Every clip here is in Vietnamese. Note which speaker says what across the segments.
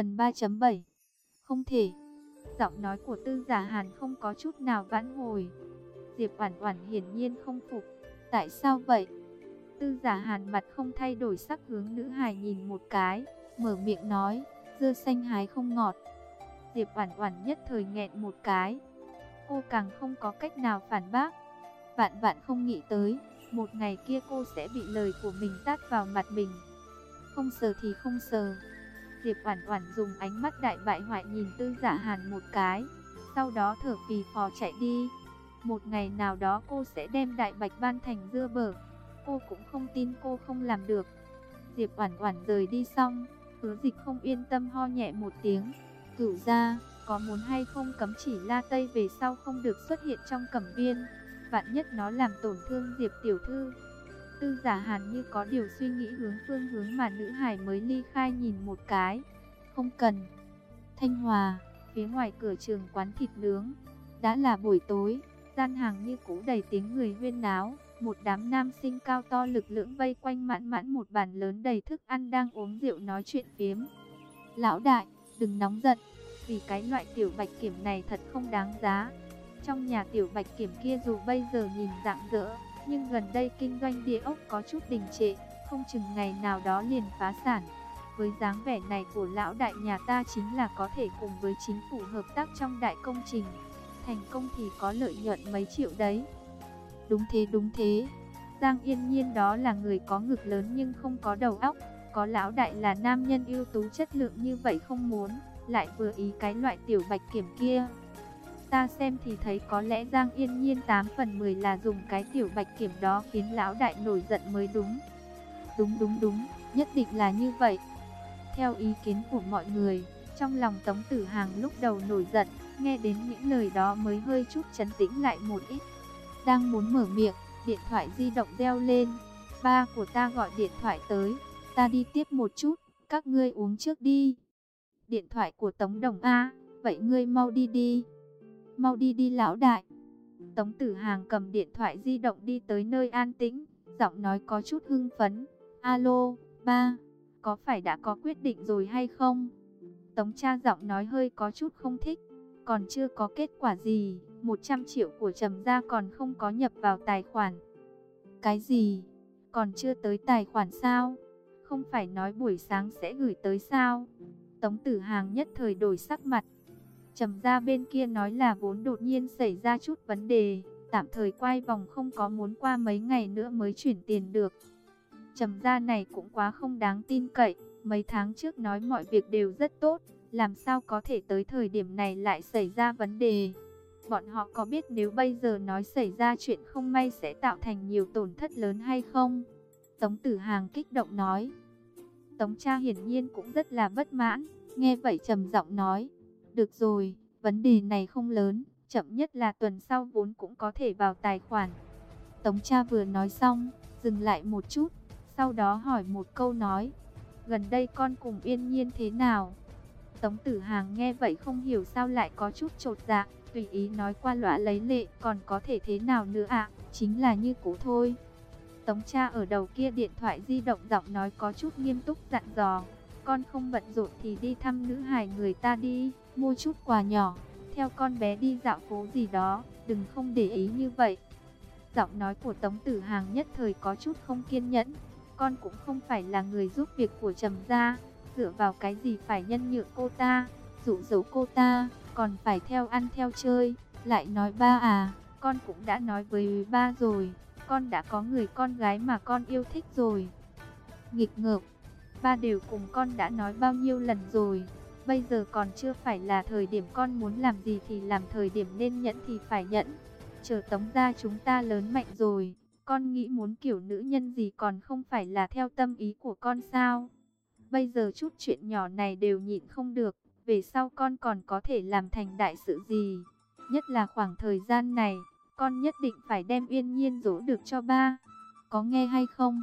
Speaker 1: Phần 3.7 Không thể. Giọng nói của tư giả hàn không có chút nào vãn hồi. Diệp Oản Oản hiển nhiên không phục. Tại sao vậy? Tư giả hàn mặt không thay đổi sắc hướng nữ hài nhìn một cái, Mở miệng nói Dưa xanh hái không ngọt. Diệp Oản Oản nhất thời nghẹn một cái. Cô càng không có cách nào phản bác. Vạn vạn không nghĩ tới, Một ngày kia cô sẽ bị lời của mình tát vào mặt mình. Không sờ thì không sờ. Diệp Oản Oản dùng ánh mắt đại bại hoại nhìn Tư Dạ Hàn một cái, sau đó thở phì phò chạy đi. Một ngày nào đó cô sẽ đem Đại Bạch Ban thành dưa bở. Cô cũng không tin cô không làm được. Diệp Oản Oản rời đi xong, Hứa Dịch không yên tâm ho nhẹ một tiếng. Cửu gia, có muốn hay không cấm chỉ La Tây về sau không được xuất hiện trong cẩm viên, vạn nhất nó làm tổn thương Diệp tiểu thư. Tư giả hàn như có điều suy nghĩ hướng phương hướng mà nữ hải mới ly khai nhìn một cái. Không cần. Thanh Hòa, phía ngoài cửa trường quán thịt nướng. Đã là buổi tối, gian hàng như cũ đầy tiếng người huyên náo. Một đám nam sinh cao to lực lưỡng vây quanh mãn mãn một bàn lớn đầy thức ăn đang uống rượu nói chuyện phiếm. Lão đại, đừng nóng giận, vì cái loại tiểu bạch kiểm này thật không đáng giá. Trong nhà tiểu bạch kiểm kia dù bây giờ nhìn dạng dỡ, nhưng gần đây kinh doanh địa ốc có chút đình trệ, không chừng ngày nào đó liền phá sản. Với dáng vẻ này của lão đại nhà ta chính là có thể cùng với chính phủ hợp tác trong đại công trình. Thành công thì có lợi nhuận mấy triệu đấy. Đúng thế đúng thế. Giang yên nhiên đó là người có ngực lớn nhưng không có đầu óc. Có lão đại là nam nhân ưu tú chất lượng như vậy không muốn. Lại vừa ý cái loại tiểu bạch kiểm kia. Ta xem thì thấy có lẽ Giang Yên Nhiên 8 phần 10 là dùng cái tiểu bạch kiểm đó khiến lão đại nổi giận mới đúng. Đúng đúng đúng, nhất định là như vậy. Theo ý kiến của mọi người, trong lòng Tống Tử Hàng lúc đầu nổi giận, nghe đến những lời đó mới hơi chút chấn tĩnh lại một ít. Đang muốn mở miệng, điện thoại di động reo lên. Ba của ta gọi điện thoại tới, ta đi tiếp một chút, các ngươi uống trước đi. Điện thoại của Tống Đồng A, vậy ngươi mau đi đi mau đi đi lão đại. Tống tử hàng cầm điện thoại di động đi tới nơi an tĩnh, giọng nói có chút hưng phấn. Alo, ba, có phải đã có quyết định rồi hay không? Tống cha giọng nói hơi có chút không thích, còn chưa có kết quả gì, 100 triệu của trầm gia còn không có nhập vào tài khoản. Cái gì? Còn chưa tới tài khoản sao? Không phải nói buổi sáng sẽ gửi tới sao? Tống tử hàng nhất thời đổi sắc mặt, Trầm ra bên kia nói là vốn đột nhiên xảy ra chút vấn đề, tạm thời quay vòng không có muốn qua mấy ngày nữa mới chuyển tiền được. Trầm ra này cũng quá không đáng tin cậy, mấy tháng trước nói mọi việc đều rất tốt, làm sao có thể tới thời điểm này lại xảy ra vấn đề. Bọn họ có biết nếu bây giờ nói xảy ra chuyện không may sẽ tạo thành nhiều tổn thất lớn hay không? Tống tử hàng kích động nói. Tống cha hiển nhiên cũng rất là bất mãn, nghe vậy trầm giọng nói. Được rồi, vấn đề này không lớn, chậm nhất là tuần sau vốn cũng có thể vào tài khoản. Tống cha vừa nói xong, dừng lại một chút, sau đó hỏi một câu nói. Gần đây con cùng yên nhiên thế nào? Tống tử hàng nghe vậy không hiểu sao lại có chút trột dạ, tùy ý nói qua lõa lấy lệ, còn có thể thế nào nữa ạ, chính là như cũ thôi. Tống cha ở đầu kia điện thoại di động giọng nói có chút nghiêm túc dặn dò, con không bận rộn thì đi thăm nữ hài người ta đi mua chút quà nhỏ, theo con bé đi dạo phố gì đó, đừng không để ý như vậy. Giọng nói của Tống Tử Hàng nhất thời có chút không kiên nhẫn, con cũng không phải là người giúp việc của Trầm gia, dựa vào cái gì phải nhân nhượng cô ta, dụ dỗ cô ta, còn phải theo ăn theo chơi, lại nói ba à, con cũng đã nói với ba rồi, con đã có người con gái mà con yêu thích rồi. Nghịch ngợm, ba đều cùng con đã nói bao nhiêu lần rồi. Bây giờ còn chưa phải là thời điểm con muốn làm gì thì làm thời điểm nên nhẫn thì phải nhẫn. Chờ tống ra chúng ta lớn mạnh rồi, con nghĩ muốn kiểu nữ nhân gì còn không phải là theo tâm ý của con sao. Bây giờ chút chuyện nhỏ này đều nhịn không được, về sau con còn có thể làm thành đại sự gì. Nhất là khoảng thời gian này, con nhất định phải đem yên nhiên dỗ được cho ba. Có nghe hay không?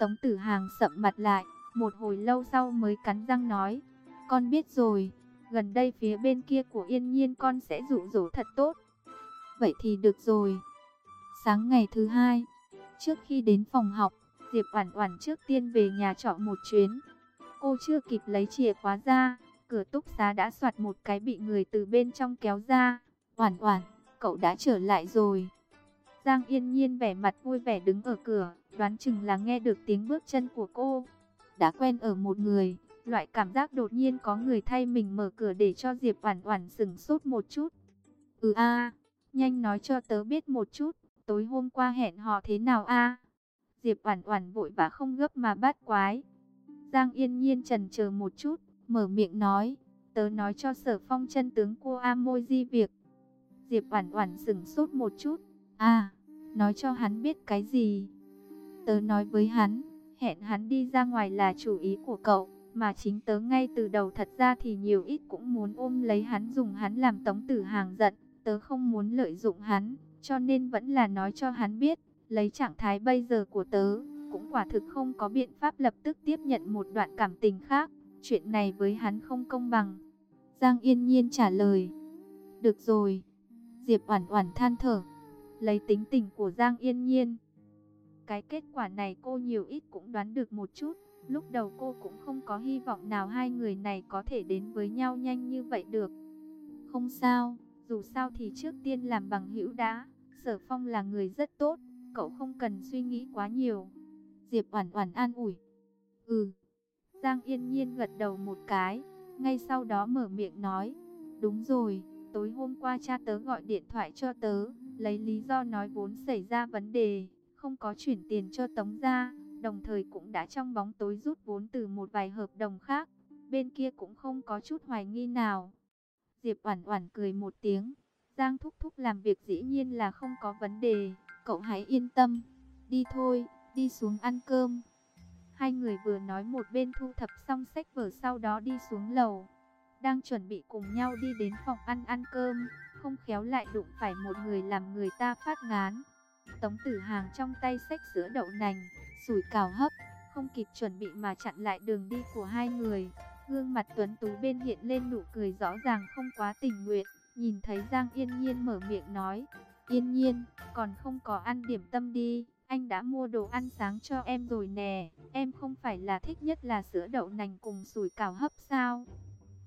Speaker 1: Tống tử hàng sậm mặt lại, một hồi lâu sau mới cắn răng nói. Con biết rồi, gần đây phía bên kia của yên nhiên con sẽ dụ dỗ thật tốt. Vậy thì được rồi. Sáng ngày thứ hai, trước khi đến phòng học, Diệp Oản Oản trước tiên về nhà trọ một chuyến. Cô chưa kịp lấy chìa khóa ra, cửa túc xá đã soạt một cái bị người từ bên trong kéo ra. Oản oản, cậu đã trở lại rồi. Giang yên nhiên vẻ mặt vui vẻ đứng ở cửa, đoán chừng là nghe được tiếng bước chân của cô. Đã quen ở một người, loại cảm giác đột nhiên có người thay mình mở cửa để cho Diệp Oản Oản sừng sốt một chút. Ừ a, nhanh nói cho tớ biết một chút, tối hôm qua hẹn hò thế nào a? Diệp Oản Oản vội vã không gấp mà bắt quái. Giang Yên Nhiên chần chờ một chút, mở miệng nói, tớ nói cho Sở Phong chân tướng cô A Môi Di việc. Diệp Oản Oản sững sốt một chút, "À, nói cho hắn biết cái gì?" Tớ nói với hắn, hẹn hắn đi ra ngoài là chủ ý của cậu, mà chính tớ ngay từ đầu thật ra thì nhiều ít cũng muốn ôm lấy hắn dùng hắn làm tống tử hàng giận, tớ không muốn lợi dụng hắn, cho nên vẫn là nói cho hắn biết, lấy trạng thái bây giờ của tớ, cũng quả thực không có biện pháp lập tức tiếp nhận một đoạn cảm tình khác, chuyện này với hắn không công bằng. Giang Yên Nhiên trả lời, được rồi, Diệp Oản Oản than thở, lấy tính tình của Giang Yên Nhiên. Cái kết quả này cô nhiều ít cũng đoán được một chút, lúc đầu cô cũng không có hy vọng nào hai người này có thể đến với nhau nhanh như vậy được. Không sao, dù sao thì trước tiên làm bằng hữu đã, Sở Phong là người rất tốt, cậu không cần suy nghĩ quá nhiều. Diệp Oản Oản an ủi. Ừ. Giang Yên Nhiên gật đầu một cái, ngay sau đó mở miệng nói, "Đúng rồi, tối hôm qua cha tớ gọi điện thoại cho tớ, lấy lý do nói vốn xảy ra vấn đề, không có chuyển tiền cho Tống gia, đồng thời cũng đã trong bóng tối rút vốn từ một vài hợp đồng khác, bên kia cũng không có chút hoài nghi nào." Diệp Oản Oản cười một tiếng, Giang thúc thúc làm việc dĩ nhiên là không có vấn đề, cậu hãy yên tâm, đi thôi đi xuống ăn cơm. Hai người vừa nói một bên thu thập xong sách vở sau đó đi xuống lầu. Đang chuẩn bị cùng nhau đi đến phòng ăn ăn cơm, không khéo lại đụng phải một người làm người ta phát ngán. Tống tử hàng trong tay sách sữa đậu nành, sủi cào hấp, không kịp chuẩn bị mà chặn lại đường đi của hai người. Gương mặt tuấn tú bên hiện lên nụ cười rõ ràng không quá tình nguyện, nhìn thấy Giang Yên Nhiên mở miệng nói, Yên Nhiên, còn không có ăn điểm tâm đi. Anh đã mua đồ ăn sáng cho em rồi nè, em không phải là thích nhất là sữa đậu nành cùng sủi cảo hấp sao?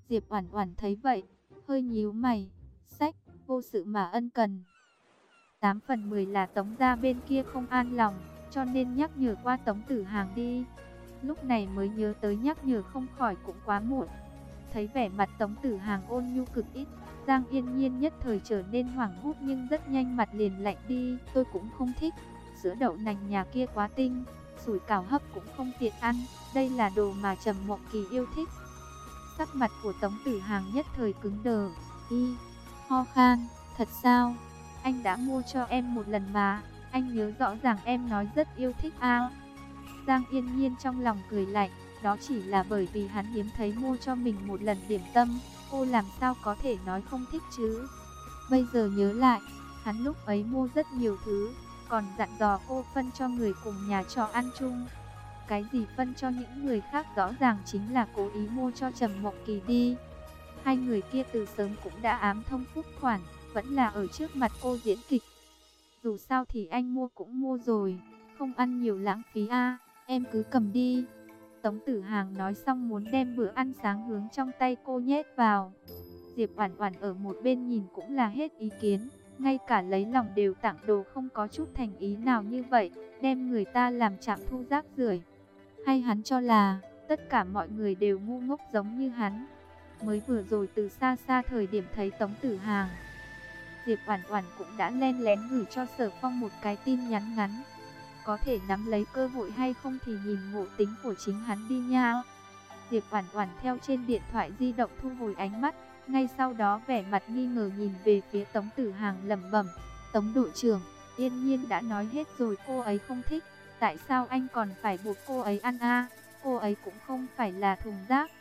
Speaker 1: Diệp Oản Oản thấy vậy, hơi nhíu mày, sách, vô sự mà ân cần. 8 phần 10 là Tống gia bên kia không an lòng, cho nên nhắc nhở qua Tống Tử Hàng đi. Lúc này mới nhớ tới nhắc nhở không khỏi cũng quá muộn. Thấy vẻ mặt Tống Tử Hàng ôn nhu cực ít, Giang Yên Nhiên nhất thời trở nên hoảng hốt nhưng rất nhanh mặt liền lạnh đi, tôi cũng không thích sữa đậu nành nhà kia quá tinh, sủi cảo hấp cũng không tiện ăn, đây là đồ mà Trầm Mộng Kỳ yêu thích. Sắc mặt của Tống Tử Hàng nhất thời cứng đờ, y, ho khan, thật sao? Anh đã mua cho em một lần mà, anh nhớ rõ ràng em nói rất yêu thích a. Giang Yên Nhiên trong lòng cười lạnh, đó chỉ là bởi vì hắn hiếm thấy mua cho mình một lần điểm tâm, cô làm sao có thể nói không thích chứ? Bây giờ nhớ lại, hắn lúc ấy mua rất nhiều thứ, còn dặn dò cô phân cho người cùng nhà trọ ăn chung. Cái gì phân cho những người khác rõ ràng chính là cố ý mua cho Trầm Mộng Kỳ đi. Hai người kia từ sớm cũng đã ám thông phúc khoản, vẫn là ở trước mặt cô diễn kịch. Dù sao thì anh mua cũng mua rồi, không ăn nhiều lãng phí a, em cứ cầm đi. Tống Tử Hàng nói xong muốn đem bữa ăn sáng hướng trong tay cô nhét vào. Diệp Oản Oản ở một bên nhìn cũng là hết ý kiến ngay cả lấy lòng đều tặng đồ không có chút thành ý nào như vậy, đem người ta làm chạm thu rác rưởi. Hay hắn cho là, tất cả mọi người đều ngu ngốc giống như hắn. Mới vừa rồi từ xa xa thời điểm thấy Tống Tử Hàng, Diệp Oản Oản cũng đã len lén gửi cho Sở Phong một cái tin nhắn ngắn. Có thể nắm lấy cơ hội hay không thì nhìn ngộ tính của chính hắn đi nha. Diệp Oản Oản theo trên điện thoại di động thu hồi ánh mắt, ngay sau đó vẻ mặt nghi ngờ nhìn về phía Tống Tử Hàng lẩm bẩm, "Tống đội trưởng, Yên Nhiên đã nói hết rồi cô ấy không thích, tại sao anh còn phải buộc cô ấy ăn a? Cô ấy cũng không phải là thùng rác."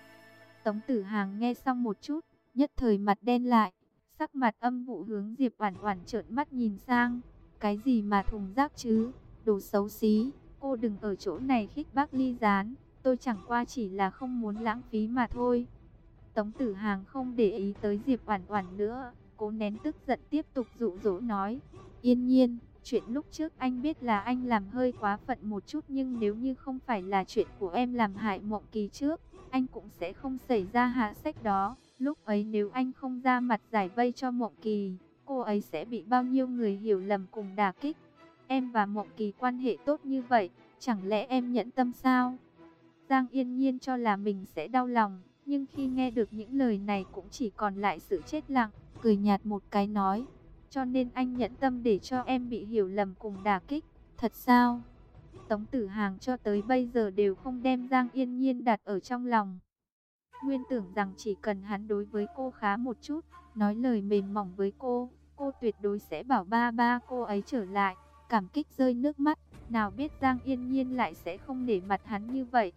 Speaker 1: Tống Tử Hàng nghe xong một chút, nhất thời mặt đen lại, sắc mặt âm vụ hướng Diệp Oản Oản trợn mắt nhìn sang, "Cái gì mà thùng rác chứ? Đồ xấu xí, cô đừng ở chỗ này khích bác ly gián, tôi chẳng qua chỉ là không muốn lãng phí mà thôi." Tống Tử Hàng không để ý tới Diệp Oản Oản nữa, cố nén tức giận tiếp tục dụ dỗ nói: "Yên Nhiên, chuyện lúc trước anh biết là anh làm hơi quá phận một chút nhưng nếu như không phải là chuyện của em làm hại Mộng Kỳ trước, anh cũng sẽ không xảy ra hạ sách đó. Lúc ấy nếu anh không ra mặt giải vây cho Mộng Kỳ, cô ấy sẽ bị bao nhiêu người hiểu lầm cùng đả kích. Em và Mộng Kỳ quan hệ tốt như vậy, chẳng lẽ em nhẫn tâm sao? Giang Yên Nhiên cho là mình sẽ đau lòng, nhưng khi nghe được những lời này cũng chỉ còn lại sự chết lặng, cười nhạt một cái nói. Cho nên anh nhẫn tâm để cho em bị hiểu lầm cùng đả kích, thật sao? Tống Tử Hàng cho tới bây giờ đều không đem Giang Yên Nhiên đặt ở trong lòng. Nguyên tưởng rằng chỉ cần hắn đối với cô khá một chút, nói lời mềm mỏng với cô, cô tuyệt đối sẽ bảo ba ba cô ấy trở lại, cảm kích rơi nước mắt, nào biết Giang Yên Nhiên lại sẽ không để mặt hắn như vậy.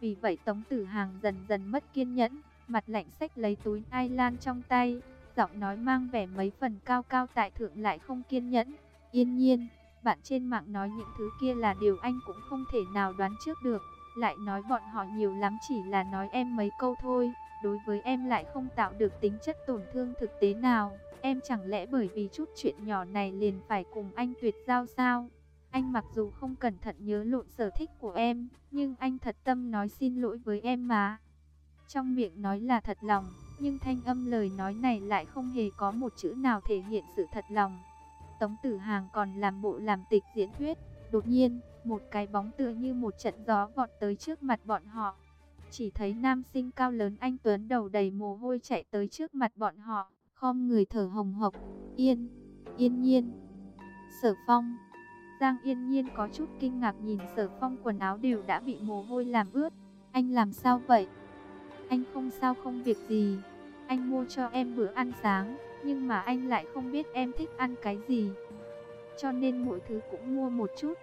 Speaker 1: Vì vậy Tống Tử Hàng dần dần mất kiên nhẫn, mặt lạnh sách lấy túi ai lan trong tay, giọng nói mang vẻ mấy phần cao cao tại thượng lại không kiên nhẫn. Yên nhiên, bạn trên mạng nói những thứ kia là điều anh cũng không thể nào đoán trước được. Lại nói bọn họ nhiều lắm chỉ là nói em mấy câu thôi, đối với em lại không tạo được tính chất tổn thương thực tế nào. Em chẳng lẽ bởi vì chút chuyện nhỏ này liền phải cùng anh tuyệt giao sao? Anh mặc dù không cẩn thận nhớ lộn sở thích của em, nhưng anh thật tâm nói xin lỗi với em mà. Trong miệng nói là thật lòng, nhưng thanh âm lời nói này lại không hề có một chữ nào thể hiện sự thật lòng. Tống Tử Hàng còn làm bộ làm tịch diễn thuyết, đột nhiên, một cái bóng tựa như một trận gió vọt tới trước mặt bọn họ. Chỉ thấy nam sinh cao lớn anh Tuấn đầu đầy mồ hôi chạy tới trước mặt bọn họ, khom người thở hồng hộc, yên, yên nhiên, sở phong. Giang yên nhiên có chút kinh ngạc nhìn sở phong quần áo đều đã bị mồ hôi làm ướt. Anh làm sao vậy? Anh không sao không việc gì. Anh mua cho em bữa ăn sáng, nhưng mà anh lại không biết em thích ăn cái gì. Cho nên mỗi thứ cũng mua một chút.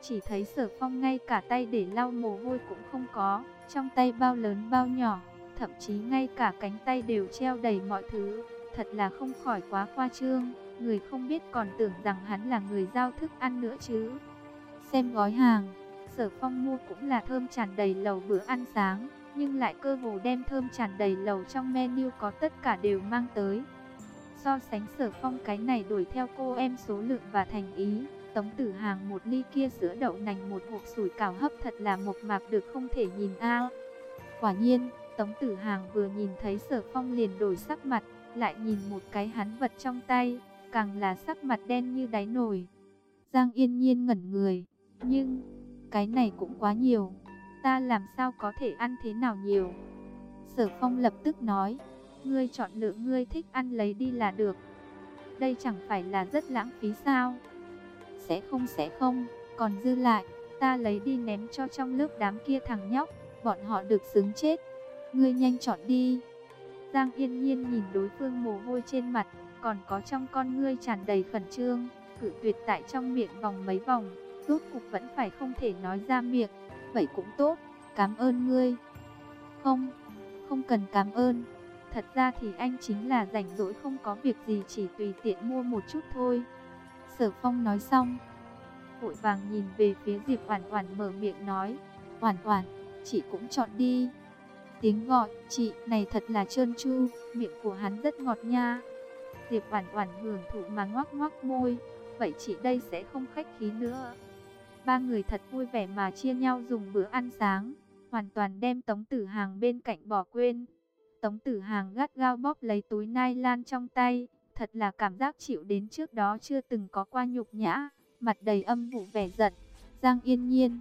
Speaker 1: Chỉ thấy sở phong ngay cả tay để lau mồ hôi cũng không có, trong tay bao lớn bao nhỏ, thậm chí ngay cả cánh tay đều treo đầy mọi thứ. Thật là không khỏi quá khoa trương, người không biết còn tưởng rằng hắn là người giao thức ăn nữa chứ. Xem gói hàng, sở phong mua cũng là thơm tràn đầy lầu bữa ăn sáng nhưng lại cơ hồ đem thơm tràn đầy lầu trong menu có tất cả đều mang tới. So sánh sở phong cái này đổi theo cô em số lượng và thành ý, tống tử hàng một ly kia sữa đậu nành một hộp sủi cảo hấp thật là mộc mạc được không thể nhìn a. Quả nhiên, tống tử hàng vừa nhìn thấy sở phong liền đổi sắc mặt, lại nhìn một cái hắn vật trong tay, càng là sắc mặt đen như đáy nồi. Giang yên nhiên ngẩn người, nhưng cái này cũng quá nhiều ta làm sao có thể ăn thế nào nhiều. Sở phong lập tức nói, ngươi chọn lựa ngươi thích ăn lấy đi là được. Đây chẳng phải là rất lãng phí sao? Sẽ không sẽ không, còn dư lại, ta lấy đi ném cho trong lớp đám kia thằng nhóc, bọn họ được xứng chết. Ngươi nhanh chọn đi. Giang yên nhiên nhìn đối phương mồ hôi trên mặt, còn có trong con ngươi tràn đầy khẩn trương, cử tuyệt tại trong miệng vòng mấy vòng, rốt cục vẫn phải không thể nói ra miệng vậy cũng tốt, cảm ơn ngươi. Không, không cần cảm ơn. Thật ra thì anh chính là rảnh rỗi không có việc gì chỉ tùy tiện mua một chút thôi. Sở Phong nói xong, vội vàng nhìn về phía Diệp Oản Oản mở miệng nói, "Oản Oản, chị cũng chọn đi." Tiếng gọi "chị" này thật là trơn tru, miệng của hắn rất ngọt nha. Diệp Oản Oản hưởng thụ mà ngoác ngoác môi, "Vậy chị đây sẽ không khách khí nữa." Ba người thật vui vẻ mà chia nhau dùng bữa ăn sáng, hoàn toàn đem Tống Tử Hàng bên cạnh bỏ quên. Tống Tử Hàng gắt gao bóp lấy túi nylon trong tay, thật là cảm giác chịu đến trước đó chưa từng có qua nhục nhã, mặt đầy âm vụ vẻ giận. Giang yên nhiên,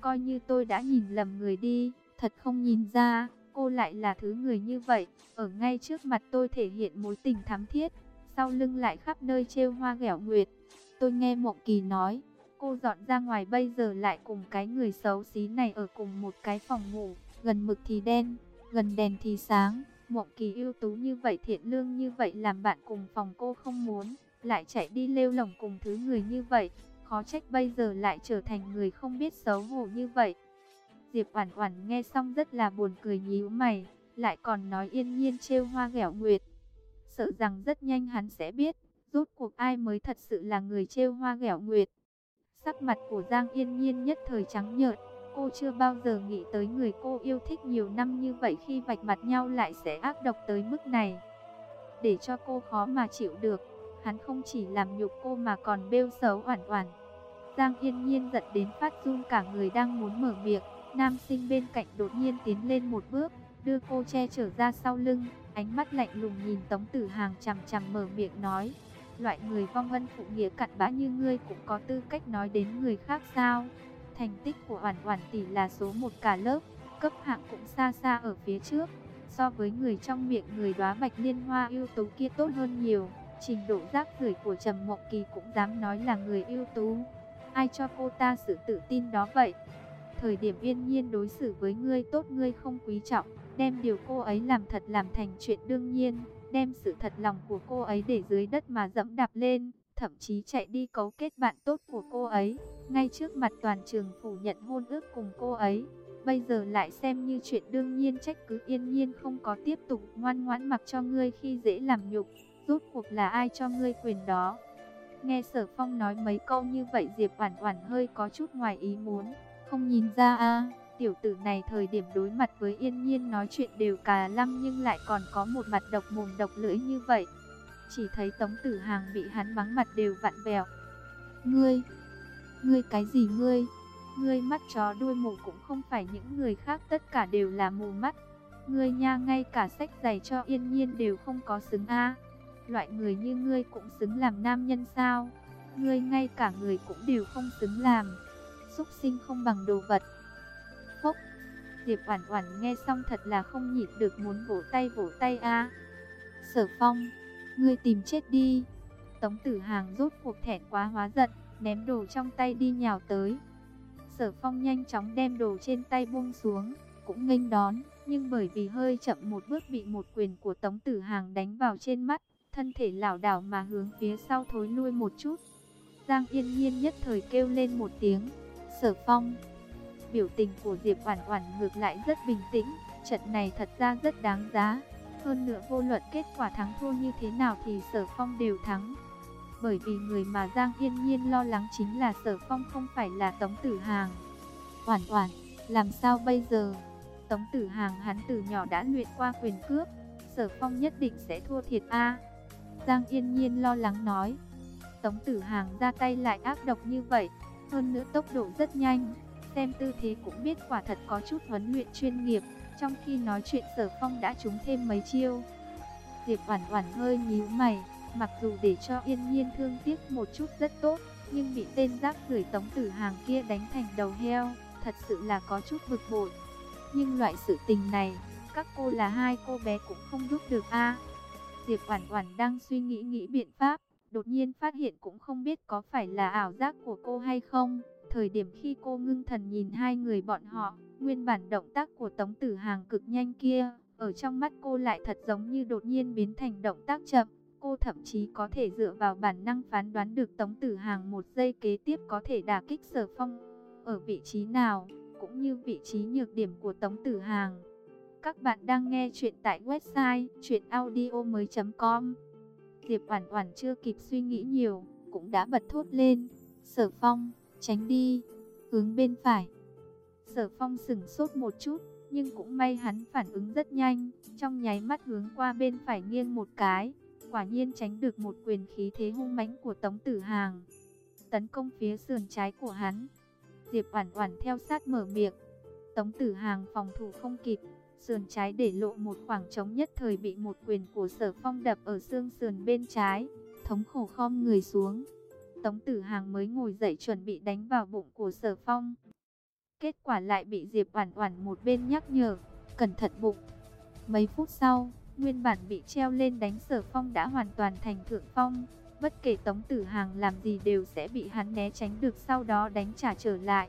Speaker 1: coi như tôi đã nhìn lầm người đi, thật không nhìn ra, cô lại là thứ người như vậy, ở ngay trước mặt tôi thể hiện mối tình thắm thiết, sau lưng lại khắp nơi trêu hoa ghẹo nguyệt. Tôi nghe Mộng Kỳ nói, Cô dọn ra ngoài bây giờ lại cùng cái người xấu xí này ở cùng một cái phòng ngủ, gần mực thì đen, gần đèn thì sáng. Mộng kỳ ưu tú như vậy thiện lương như vậy làm bạn cùng phòng cô không muốn, lại chạy đi lêu lồng cùng thứ người như vậy, khó trách bây giờ lại trở thành người không biết xấu hổ như vậy. Diệp Oản Oản nghe xong rất là buồn cười nhíu mày, lại còn nói yên nhiên trêu hoa ghẹo nguyệt. Sợ rằng rất nhanh hắn sẽ biết, rốt cuộc ai mới thật sự là người trêu hoa ghẹo nguyệt. Sắc mặt của Giang Yên Nhiên nhất thời trắng nhợt, cô chưa bao giờ nghĩ tới người cô yêu thích nhiều năm như vậy khi vạch mặt nhau lại sẽ ác độc tới mức này. Để cho cô khó mà chịu được, hắn không chỉ làm nhục cô mà còn bêu xấu oản oản. Giang Yên Nhiên giận đến phát run cả người đang muốn mở miệng, Nam sinh bên cạnh đột nhiên tiến lên một bước, đưa cô che trở ra sau lưng, ánh mắt lạnh lùng nhìn Tống Tử Hàng chằm chằm mở miệng nói. Loại người vong ân phụ nghĩa cặn bã như ngươi cũng có tư cách nói đến người khác sao? Thành tích của Oản Oản tỷ là số một cả lớp, cấp hạng cũng xa xa ở phía trước. So với người trong miệng người đóa bạch liên hoa ưu tú kia tốt hơn nhiều. Trình độ giác rưởi của Trầm Mộng Kỳ cũng dám nói là người ưu tú. Ai cho cô ta sự tự tin đó vậy? Thời điểm yên nhiên đối xử với ngươi tốt ngươi không quý trọng, đem điều cô ấy làm thật làm thành chuyện đương nhiên, đem sự thật lòng của cô ấy để dưới đất mà dẫm đạp lên, thậm chí chạy đi cấu kết bạn tốt của cô ấy, ngay trước mặt toàn trường phủ nhận hôn ước cùng cô ấy. Bây giờ lại xem như chuyện đương nhiên trách cứ yên nhiên không có tiếp tục ngoan ngoãn mặc cho ngươi khi dễ làm nhục, rốt cuộc là ai cho ngươi quyền đó. Nghe sở phong nói mấy câu như vậy Diệp Oản Oản hơi có chút ngoài ý muốn, không nhìn ra a tiểu tử này thời điểm đối mặt với yên nhiên nói chuyện đều cà lăm nhưng lại còn có một mặt độc mồm độc lưỡi như vậy. Chỉ thấy Tống Tử Hàng bị hắn mắng mặt đều vặn vẹo. Ngươi, ngươi cái gì ngươi? Ngươi mắt chó đuôi mù cũng không phải những người khác tất cả đều là mù mắt. Ngươi nha ngay cả sách giày cho yên nhiên đều không có xứng a. Loại người như ngươi cũng xứng làm nam nhân sao? Ngươi ngay cả người cũng đều không xứng làm. Xúc sinh không bằng đồ vật. Phốc. Diệp Oản Oản nghe xong thật là không nhịn được muốn vỗ tay vỗ tay a. Sở Phong, ngươi tìm chết đi. Tống Tử Hàng rốt cuộc thẹn quá hóa giận, ném đồ trong tay đi nhào tới. Sở Phong nhanh chóng đem đồ trên tay buông xuống, cũng nghênh đón, nhưng bởi vì hơi chậm một bước bị một quyền của Tống Tử Hàng đánh vào trên mắt, thân thể lảo đảo mà hướng phía sau thối lui một chút. Giang Yên Nhiên nhất thời kêu lên một tiếng, "Sở Phong!" Biểu tình của Diệp Oản Oản ngược lại rất bình tĩnh, trận này thật ra rất đáng giá. Hơn nữa vô luận kết quả thắng thua như thế nào thì Sở Phong đều thắng. Bởi vì người mà Giang Yên Nhiên lo lắng chính là Sở Phong không phải là Tống Tử Hàng. Oản Oản, làm sao bây giờ? Tống Tử Hàng hắn từ nhỏ đã luyện qua quyền cướp, Sở Phong nhất định sẽ thua thiệt a. Giang Yên Nhiên lo lắng nói. Tống Tử Hàng ra tay lại ác độc như vậy, hơn nữa tốc độ rất nhanh, xem tư thế cũng biết quả thật có chút huấn luyện chuyên nghiệp, trong khi nói chuyện Sở Phong đã trúng thêm mấy chiêu. Diệp Oản Oản hơi nhíu mày, mặc dù để cho Yên Nhiên thương tiếc một chút rất tốt, nhưng bị tên rác rưởi Tống Tử Hàng kia đánh thành đầu heo, thật sự là có chút bực bội. Nhưng loại sự tình này, các cô là hai cô bé cũng không giúp được a. Diệp Oản Oản đang suy nghĩ nghĩ biện pháp, đột nhiên phát hiện cũng không biết có phải là ảo giác của cô hay không. Thời điểm khi cô ngưng thần nhìn hai người bọn họ, nguyên bản động tác của Tống Tử Hàng cực nhanh kia, ở trong mắt cô lại thật giống như đột nhiên biến thành động tác chậm. Cô thậm chí có thể dựa vào bản năng phán đoán được Tống Tử Hàng một giây kế tiếp có thể đả kích Sở Phong ở vị trí nào, cũng như vị trí nhược điểm của Tống Tử Hàng. Các bạn đang nghe chuyện tại website chuyenaudio.com Diệp Oản Oản chưa kịp suy nghĩ nhiều, cũng đã bật thốt lên, "Sở Phong!" tránh đi, hướng bên phải. Sở phong sừng sốt một chút, nhưng cũng may hắn phản ứng rất nhanh, trong nháy mắt hướng qua bên phải nghiêng một cái, quả nhiên tránh được một quyền khí thế hung mãnh của Tống Tử Hàng. Tấn công phía sườn trái của hắn, Diệp Oản Oản theo sát mở miệng. Tống Tử Hàng phòng thủ không kịp, sườn trái để lộ một khoảng trống nhất thời bị một quyền của Sở Phong đập ở xương sườn bên trái, thống khổ khom người xuống. Tống Tử Hàng mới ngồi dậy chuẩn bị đánh vào bụng của Sở Phong. Kết quả lại bị Diệp Oản Oản một bên nhắc nhở, cẩn thận bụng. Mấy phút sau, nguyên bản bị treo lên đánh Sở Phong đã hoàn toàn thành thượng phong, bất kể Tống Tử Hàng làm gì đều sẽ bị hắn né tránh được sau đó đánh trả trở lại.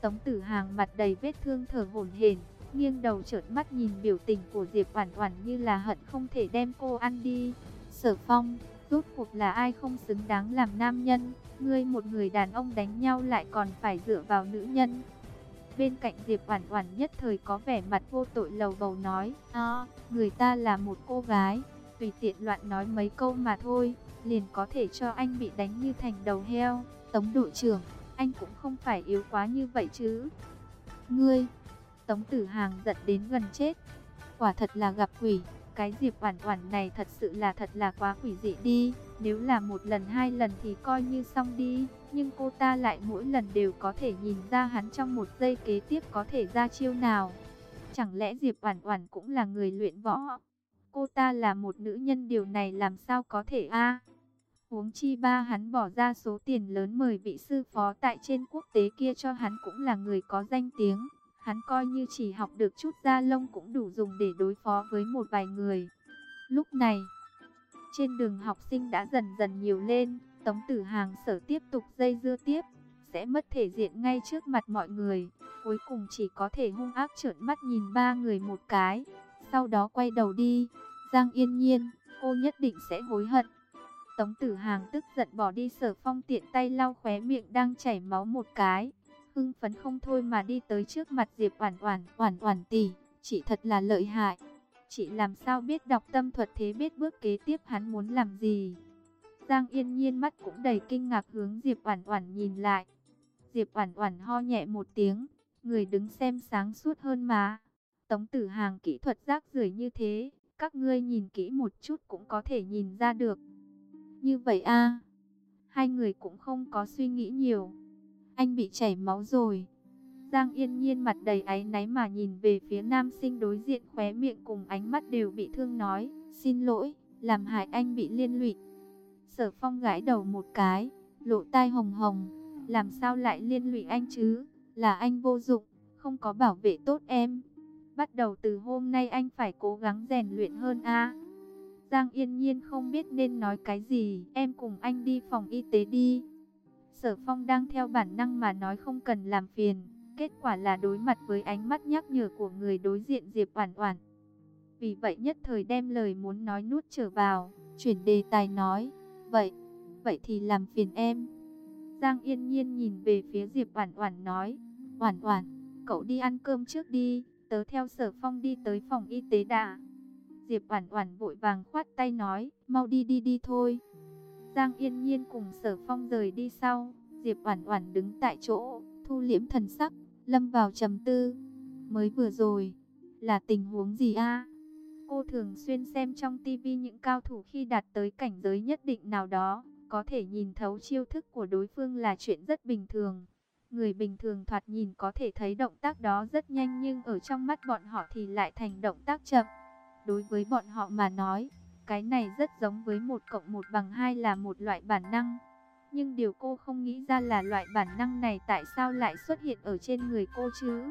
Speaker 1: Tống Tử Hàng mặt đầy vết thương thở hổn hển, nghiêng đầu trợn mắt nhìn biểu tình của Diệp Oản Oản như là hận không thể đem cô ăn đi. Sở Phong Rốt cuộc là ai không xứng đáng làm nam nhân, ngươi một người đàn ông đánh nhau lại còn phải dựa vào nữ nhân. Bên cạnh Diệp Oản Oản nhất thời có vẻ mặt vô tội lầu bầu nói, "A, người ta là một cô gái, tùy tiện loạn nói mấy câu mà thôi, liền có thể cho anh bị đánh như thành đầu heo, Tống đội trưởng, anh cũng không phải yếu quá như vậy chứ." "Ngươi?" Tống Tử Hàng giận đến gần chết. Quả thật là gặp quỷ. Cái Diệp Oản Oản này thật sự là thật là quá quỷ dị đi, nếu là một lần hai lần thì coi như xong đi, nhưng cô ta lại mỗi lần đều có thể nhìn ra hắn trong một giây kế tiếp có thể ra chiêu nào. Chẳng lẽ Diệp Oản Oản cũng là người luyện võ? Cô ta là một nữ nhân điều này làm sao có thể a? Huống chi ba hắn bỏ ra số tiền lớn mời vị sư phó tại trên quốc tế kia cho hắn cũng là người có danh tiếng. Hắn coi như chỉ học được chút da lông cũng đủ dùng để đối phó với một vài người. Lúc này, trên đường học sinh đã dần dần nhiều lên, Tống Tử Hàng sở tiếp tục dây dưa tiếp, sẽ mất thể diện ngay trước mặt mọi người, cuối cùng chỉ có thể hung ác trợn mắt nhìn ba người một cái, sau đó quay đầu đi. Giang Yên Nhiên, cô nhất định sẽ hối hận. Tống Tử Hàng tức giận bỏ đi Sở Phong tiện tay lau khóe miệng đang chảy máu một cái, hưng phấn không thôi mà đi tới trước mặt Diệp Oản Oản, "Oản Oản tỷ, chị thật là lợi hại." Chị làm sao biết đọc tâm thuật thế biết bước kế tiếp hắn muốn làm gì? Giang Yên Nhiên mắt cũng đầy kinh ngạc hướng Diệp Oản Oản nhìn lại. Diệp Oản Oản ho nhẹ một tiếng, người đứng xem sáng suốt hơn mà. Tống Tử Hàng kỹ thuật rác rưởi như thế, các ngươi nhìn kỹ một chút cũng có thể nhìn ra được. Như vậy a? Hai người cũng không có suy nghĩ nhiều. Anh bị chảy máu rồi. Giang Yên Nhiên mặt đầy áy náy mà nhìn về phía nam sinh đối diện khóe miệng cùng ánh mắt đều bị thương nói, xin lỗi, làm hại anh bị liên lụy. Sở Phong gãi đầu một cái, lộ tai hồng hồng, làm sao lại liên lụy anh chứ, là anh vô dụng, không có bảo vệ tốt em. Bắt đầu từ hôm nay anh phải cố gắng rèn luyện hơn a. Giang Yên Nhiên không biết nên nói cái gì, em cùng anh đi phòng y tế đi. Sở Phong đang theo bản năng mà nói không cần làm phiền, kết quả là đối mặt với ánh mắt nhắc nhở của người đối diện Diệp Oản Oản. Vì vậy nhất thời đem lời muốn nói nuốt trở vào, chuyển đề tài nói, "Vậy, vậy thì làm phiền em." Giang Yên Nhiên nhìn về phía Diệp Oản Oản nói, "Oản Oản, cậu đi ăn cơm trước đi, tớ theo Sở Phong đi tới phòng y tế đã." Diệp Oản Oản vội vàng khoát tay nói, "Mau đi đi đi thôi." Giang Yên Nhiên cùng Sở Phong rời đi sau, Diệp Oản Oản đứng tại chỗ, thu liễm thần sắc, lâm vào trầm tư. Mới vừa rồi, là tình huống gì a? Cô thường xuyên xem trong tivi những cao thủ khi đạt tới cảnh giới nhất định nào đó, có thể nhìn thấu chiêu thức của đối phương là chuyện rất bình thường. Người bình thường thoạt nhìn có thể thấy động tác đó rất nhanh nhưng ở trong mắt bọn họ thì lại thành động tác chậm. Đối với bọn họ mà nói, cái này rất giống với một cộng một bằng hai là một loại bản năng. Nhưng điều cô không nghĩ ra là loại bản năng này tại sao lại xuất hiện ở trên người cô chứ?